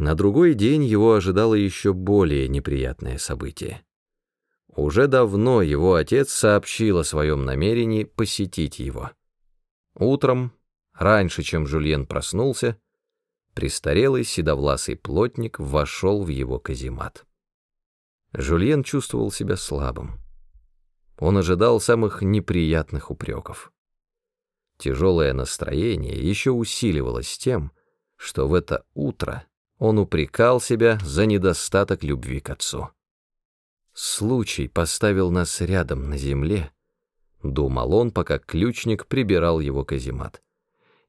На другой день его ожидало еще более неприятное событие. Уже давно его отец сообщил о своем намерении посетить его. Утром, раньше, чем Жульен проснулся, престарелый седовласый плотник вошел в его каземат. Жульен чувствовал себя слабым. Он ожидал самых неприятных упреков. Тяжелое настроение еще усиливалось тем, что в это утро он упрекал себя за недостаток любви к отцу. «Случай поставил нас рядом на земле», — думал он, пока ключник прибирал его каземат.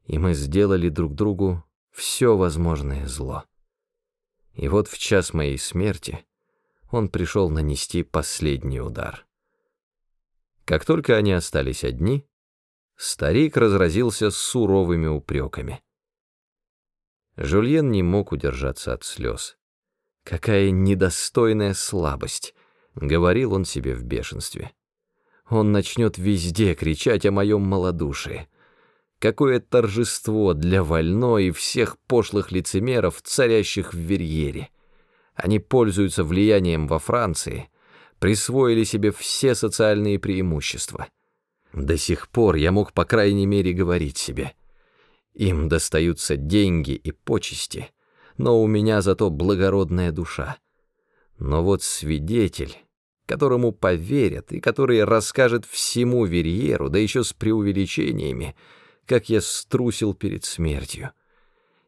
«И мы сделали друг другу все возможное зло. И вот в час моей смерти он пришел нанести последний удар». Как только они остались одни, старик разразился суровыми упреками. Жульен не мог удержаться от слез. «Какая недостойная слабость!» — говорил он себе в бешенстве. «Он начнет везде кричать о моем малодушии. Какое торжество для Вально и всех пошлых лицемеров, царящих в Верьере! Они пользуются влиянием во Франции, присвоили себе все социальные преимущества. До сих пор я мог, по крайней мере, говорить себе — им достаются деньги и почести, но у меня зато благородная душа. Но вот свидетель, которому поверят и который расскажет всему Верьеру, да еще с преувеличениями, как я струсил перед смертью.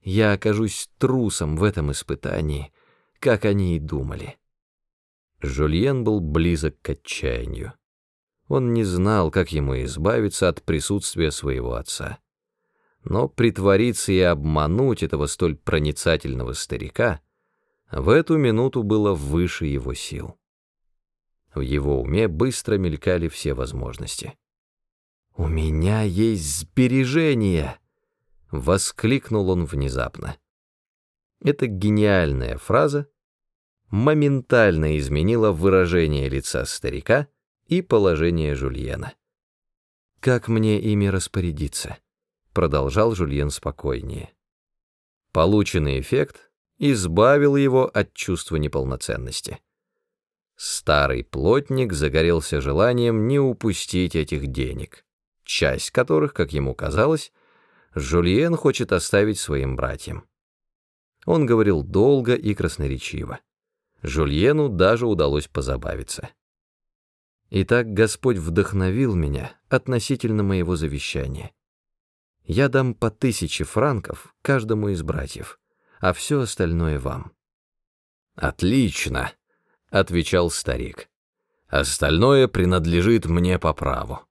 Я окажусь трусом в этом испытании, как они и думали. Жульен был близок к отчаянию. Он не знал, как ему избавиться от присутствия своего отца но притвориться и обмануть этого столь проницательного старика в эту минуту было выше его сил. В его уме быстро мелькали все возможности. «У меня есть сбережения!» — воскликнул он внезапно. Эта гениальная фраза моментально изменила выражение лица старика и положение Жульена. «Как мне ими распорядиться?» Продолжал Жульен спокойнее. Полученный эффект избавил его от чувства неполноценности. Старый плотник загорелся желанием не упустить этих денег, часть которых, как ему казалось, Жульен хочет оставить своим братьям. Он говорил долго и красноречиво. Жульену даже удалось позабавиться. Итак, Господь вдохновил меня относительно моего завещания. Я дам по тысяче франков каждому из братьев, а все остальное вам». «Отлично», — отвечал старик. «Остальное принадлежит мне по праву.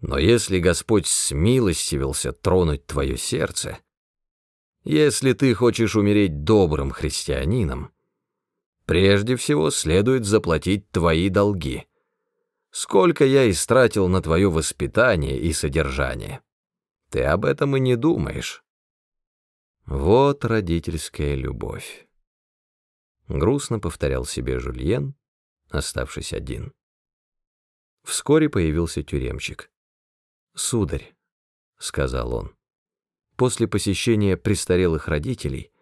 Но если Господь смилостивился тронуть твое сердце, если ты хочешь умереть добрым христианином, прежде всего следует заплатить твои долги. Сколько я истратил на твое воспитание и содержание». Ты об этом и не думаешь. Вот родительская любовь. Грустно повторял себе Жульен, оставшись один. Вскоре появился тюремщик. «Сударь», — сказал он, — «после посещения престарелых родителей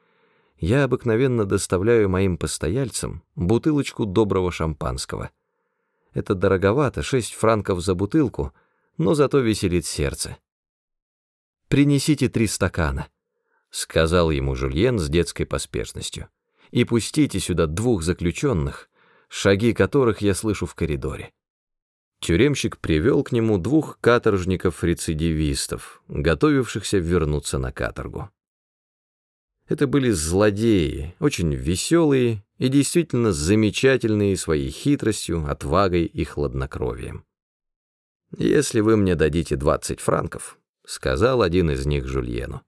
я обыкновенно доставляю моим постояльцам бутылочку доброго шампанского. Это дороговато, шесть франков за бутылку, но зато веселит сердце принесите три стакана», — сказал ему Жульен с детской поспешностью, «и пустите сюда двух заключенных, шаги которых я слышу в коридоре». Тюремщик привел к нему двух каторжников-рецидивистов, готовившихся вернуться на каторгу. Это были злодеи, очень веселые и действительно замечательные своей хитростью, отвагой и хладнокровием. «Если вы мне дадите двадцать франков, сказал один из них Жульену.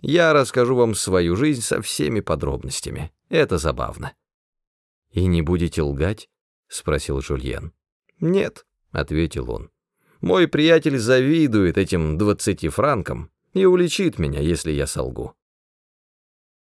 «Я расскажу вам свою жизнь со всеми подробностями. Это забавно». «И не будете лгать?» — спросил Жульен. «Нет», — ответил он. «Мой приятель завидует этим двадцати франкам и уличит меня, если я солгу».